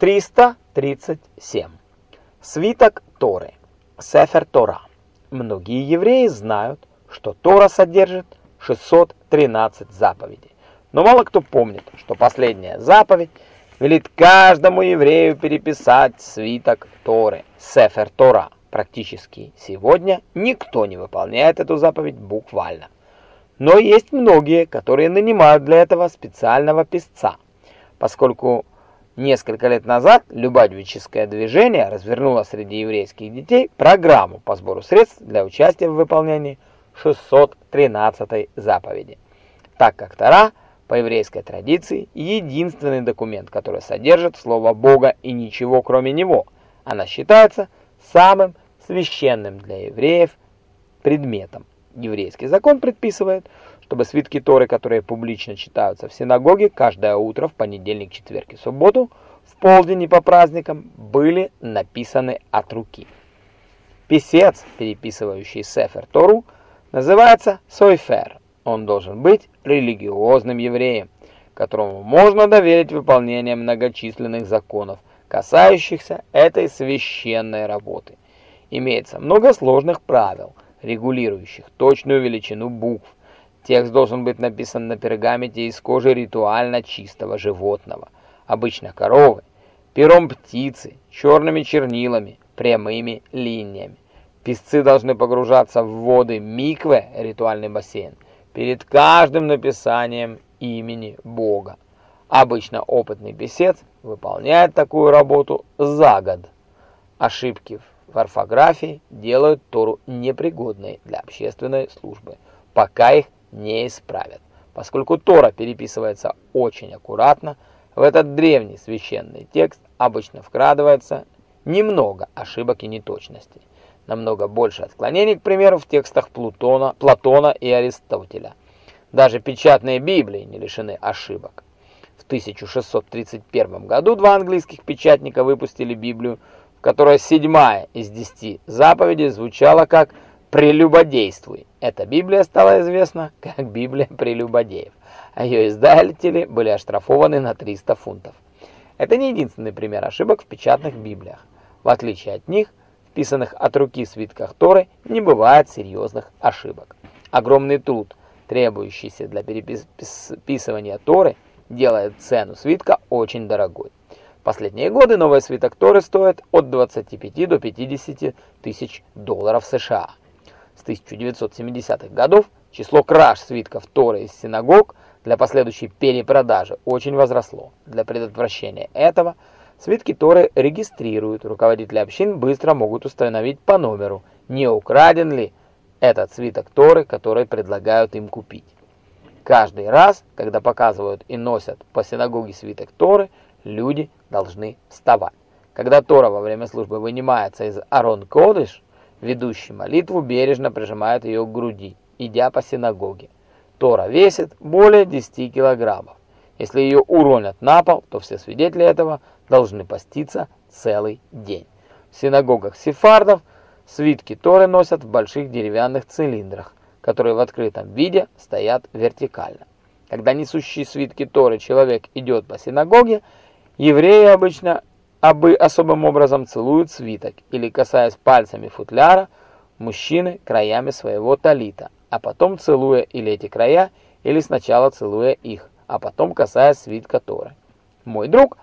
337. Свиток Торы. Сефер Тора. Многие евреи знают, что Тора содержит 613 заповедей. Но мало кто помнит, что последняя заповедь велит каждому еврею переписать свиток Торы, Сефер Тора. Практически сегодня никто не выполняет эту заповедь буквально. Но есть многие, которые нанимают для этого специального писца, поскольку Несколько лет назад Любавическое движение развернуло среди еврейских детей программу по сбору средств для участия в выполнении 613 заповеди. Так как Тора, по еврейской традиции, единственный документ, который содержит слово Бога и ничего кроме него. Она считается самым священным для евреев предметом. Еврейский закон предписывает, чтобы свитки Торы, которые публично читаются в синагоге каждое утро в понедельник, четверг и субботу, в полдень и по праздникам, были написаны от руки. Писец, переписывающий Сефер Тору, называется Сойфер. Он должен быть религиозным евреем, которому можно доверить выполнение многочисленных законов, касающихся этой священной работы. Имеется много сложных правил, регулирующих точную величину букв, Текст должен быть написан на пергаменте из кожи ритуально чистого животного, обычно коровы, пером птицы, черными чернилами, прямыми линиями. Писцы должны погружаться в воды миквы, ритуальный бассейн, перед каждым написанием имени Бога. Обычно опытный писец выполняет такую работу за год. Ошибки в орфографии делают Тору непригодной для общественной службы, пока их не исправят. Поскольку Тора переписывается очень аккуратно, в этот древний священный текст обычно вкрадывается немного ошибок и неточностей. Намного больше отклонений, к примеру, в текстах Плутона, Платона и Аристотеля. Даже печатные Библии не лишены ошибок. В 1631 году два английских печатника выпустили Библию, в которой седьмая из десяти заповедей звучала как «прелюбодействуй». Эта Библия стала известна как Библия прелюбодеев, а ее издатели были оштрафованы на 300 фунтов. Это не единственный пример ошибок в печатных Библиях. В отличие от них, вписанных от руки свитках Торы, не бывает серьезных ошибок. Огромный труд, требующийся для переписывания Торы, делает цену свитка очень дорогой. В последние годы новый свиток Торы стоит от 25 до 50 тысяч долларов США с 1970-х годов число краж свитков Торы из синагог для последующей перепродажи очень возросло. Для предотвращения этого свитки Торы регистрируют, руководители общин быстро могут установить по номеру, не украден ли этот свиток Торы, который предлагают им купить. Каждый раз, когда показывают и носят по синагоге свиток Торы, люди должны вставать. Когда Тора во время службы вынимается из Арон Кодыш, Ведущий молитву бережно прижимает ее к груди, идя по синагоге. Тора весит более 10 килограммов. Если ее уронят на пол, то все свидетели этого должны поститься целый день. В синагогах сефардов свитки Торы носят в больших деревянных цилиндрах, которые в открытом виде стоят вертикально. Когда несущий свитки Торы человек идет по синагоге, евреи обычно абы особым образом целуют свиток или касаясь пальцами футляра мужчины краями своего талита, а потом целуя или эти края, или сначала целуя их, а потом касаясь свитка Торы. Мой друг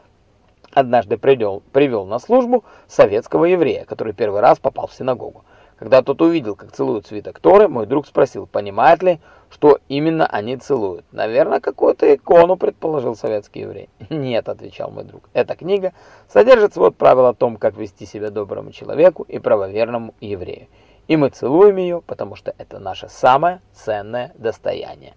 однажды привел, привел на службу советского еврея, который первый раз попал в синагогу. Когда тот увидел, как целуют свиток Торы, мой друг спросил, понимает ли, что именно они целуют. «Наверное, какую-то икону», — предположил советский еврей. «Нет», — отвечал мой друг, — «эта книга содержит свод правил о том, как вести себя доброму человеку и правоверному еврею. И мы целуем ее, потому что это наше самое ценное достояние».